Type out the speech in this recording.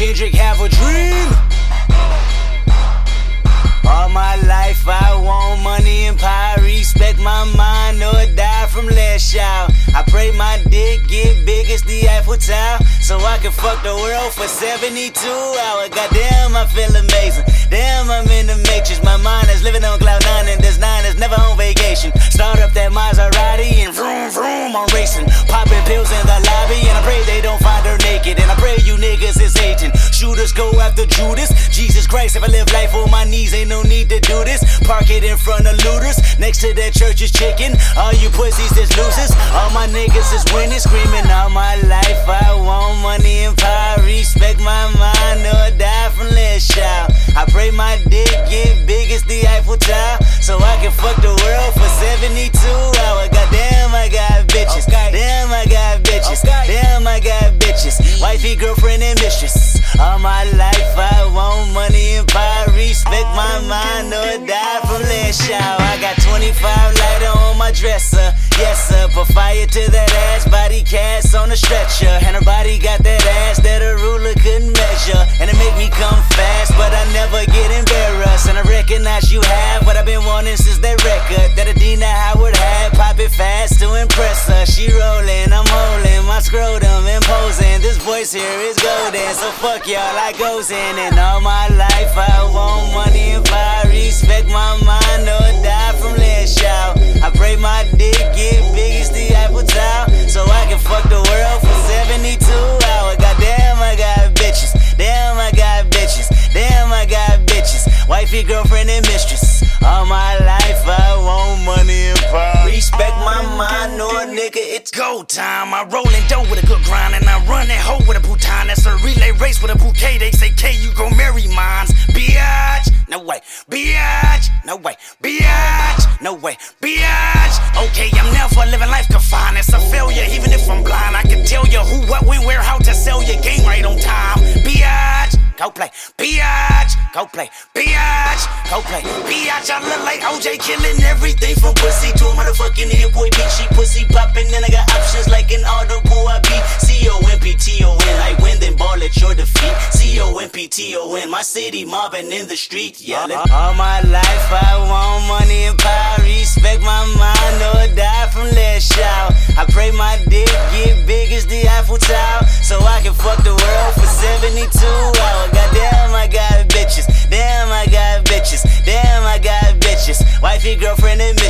Kendrick have a dream. All my life I want So I can fuck the world for 72 hours. Goddamn, I feel amazing. Damn, I'm in the matrix. My mind is living on cloud nine, and this nine is never on vacation. Start up that Maserati and vroom vroom, I'm racing. Popping pills in the lobby, and I pray they don't find her naked. And I pray you niggas is hating. Shooters go after Judas. Jesus Christ, if I live life on my knees, ain't no need to do this. Park it in front of looters. Next to that church is chicken. All you pussies is losers. All my niggas is winning, screaming all my life. I want money and power. Respect my mind or die from less shout. I pray my dick get big as the Eiffel Tower. So I can fuck the world for 72 Wifey, girlfriend, and mistress. All my life I want money and power. Respect my mind or die from less shout. I got 25 lighter on my dresser. Yes, sir. Put fire to that ass. Body cast on a stretcher. And her body got that ass that a ruler couldn't measure. And it make me come fast, but I never get embarrassed. And I recognize you have what I've been wanting since that record that Adina Howard had. Pop it fast to impress her. She rolling, here is golden, so fuck y'all, I goes in. And all my life nigga, it's go time. I roll in dough with a good grind, and I run that hoe with a bouton. That's a relay race with a bouquet. They say, K, you gon' marry mines. Biatch, no way. Biatch, no way. Biatch, no way. Biatch. Okay, I'm never living life confined. It's a failure, even if I'm blind. I can tell you who, what, when, where, how to sell your game right on time. Biatch, go play. Biatch, go play. Biatch, go play. Biatch, I look like OJ killing everything from pussy to a motherfucking Hit-Boy bitch. She pussy popping, and I got options like an audible. I be C O M P T O N. I win, then ball at your defeat. C O M P T O N. My city mobbing in the street, yelling. All my life I want money and power. Respect my mind or die from girlfriend and me.